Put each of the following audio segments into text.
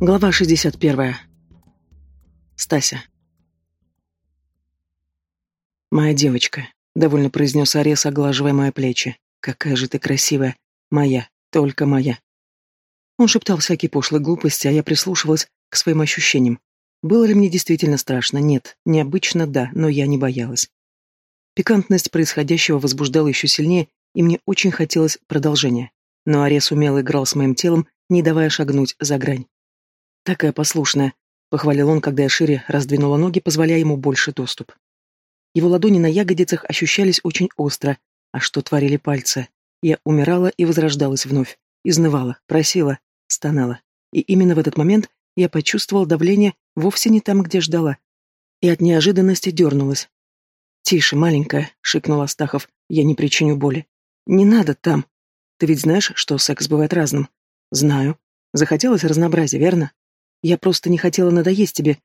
Глава 61. Стася. «Моя девочка», — довольно произнес Арес, оглаживая мои плечи. «Какая же ты красивая. Моя, только моя». Он шептал всякие пошлые глупости, а я прислушивалась к своим ощущениям. Было ли мне действительно страшно? Нет. Необычно, да, но я не боялась. Пикантность происходящего возбуждала еще сильнее, и мне очень хотелось продолжения. Но Арес умело играл с моим телом, не давая шагнуть за грань. Такая послушная, похвалил он, когда я шире раздвинула ноги, позволяя ему больше доступ. Его ладони на ягодицах ощущались очень остро, а что творили пальцы? Я умирала и возрождалась вновь, изнывала, просила, стонала. И именно в этот момент я почувствовала давление вовсе не там, где ждала. И от неожиданности дернулась. «Тише, маленькая», — шикнул Астахов, — «я не причиню боли». «Не надо там. Ты ведь знаешь, что секс бывает разным?» «Знаю. Захотелось разнообразия, верно?» Я просто не хотела надоесть тебе.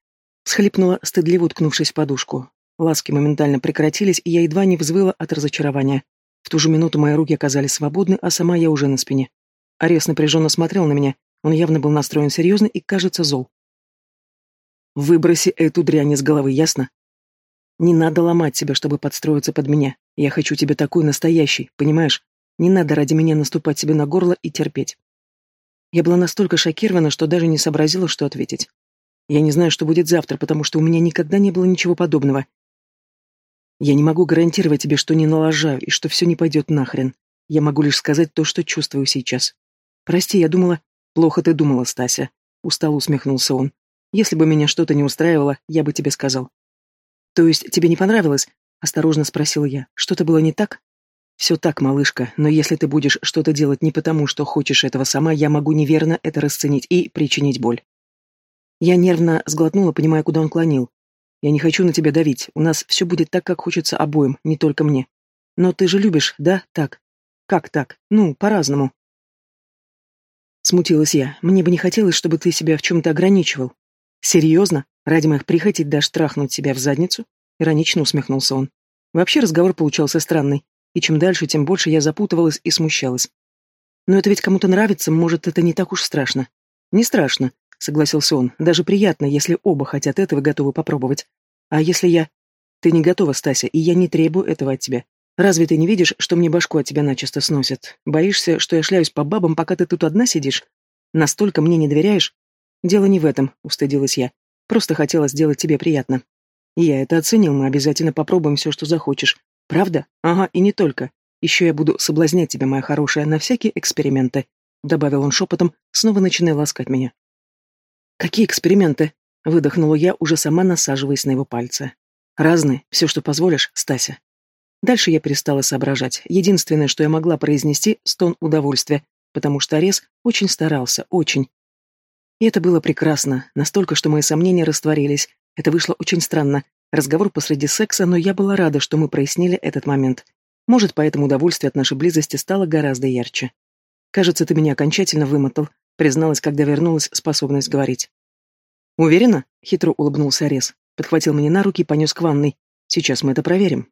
Схлипнула, стыдливо уткнувшись в подушку. Ласки моментально прекратились, и я едва не взвыла от разочарования. В ту же минуту мои руки оказались свободны, а сама я уже на спине. Арес напряженно смотрел на меня. Он явно был настроен серьезно и, кажется, зол. «Выброси эту дрянь из головы, ясно? Не надо ломать себя, чтобы подстроиться под меня. Я хочу тебе такой настоящий, понимаешь? Не надо ради меня наступать себе на горло и терпеть. Я была настолько шокирована, что даже не сообразила, что ответить. Я не знаю, что будет завтра, потому что у меня никогда не было ничего подобного. Я не могу гарантировать тебе, что не налажаю и что все не пойдет нахрен. Я могу лишь сказать то, что чувствую сейчас. Прости, я думала... Плохо ты думала, Стася. Устало усмехнулся он. Если бы меня что-то не устраивало, я бы тебе сказал. То есть тебе не понравилось? Осторожно спросила я. Что-то было не так? «Все так, малышка, но если ты будешь что-то делать не потому, что хочешь этого сама, я могу неверно это расценить и причинить боль». Я нервно сглотнула, понимая, куда он клонил. «Я не хочу на тебя давить, у нас все будет так, как хочется обоим, не только мне. Но ты же любишь, да, так? Как так? Ну, по-разному». Смутилась я. Мне бы не хотелось, чтобы ты себя в чем-то ограничивал. Серьезно? Ради моих прихотей дашь трахнуть себя в задницу? Иронично усмехнулся он. Вообще разговор получался странный и чем дальше, тем больше я запутывалась и смущалась. Но это ведь кому-то нравится, может, это не так уж страшно. Не страшно, согласился он, даже приятно, если оба хотят этого и готовы попробовать. А если я... Ты не готова, Стася, и я не требую этого от тебя. Разве ты не видишь, что мне башку от тебя начисто сносят? Боишься, что я шляюсь по бабам, пока ты тут одна сидишь? Настолько мне не доверяешь? Дело не в этом, устыдилась я. Просто хотела сделать тебе приятно. Я это оценил, мы обязательно попробуем все, что захочешь. Правда? Ага, и не только. Еще я буду соблазнять тебя, моя хорошая, на всякие эксперименты, добавил он шепотом, снова начиная ласкать меня. Какие эксперименты? Выдохнула я, уже сама насаживаясь на его пальцы. Разные, все, что позволишь, Стася. Дальше я перестала соображать. Единственное, что я могла произнести, стон удовольствия, потому что Арес очень старался, очень. И это было прекрасно, настолько, что мои сомнения растворились. Это вышло очень странно, Разговор посреди секса, но я была рада, что мы прояснили этот момент. Может, поэтому удовольствие от нашей близости стало гораздо ярче. «Кажется, ты меня окончательно вымотал», — призналась, когда вернулась способность говорить. «Уверена?» — хитро улыбнулся Арес. Подхватил меня на руки и понес к ванной. «Сейчас мы это проверим».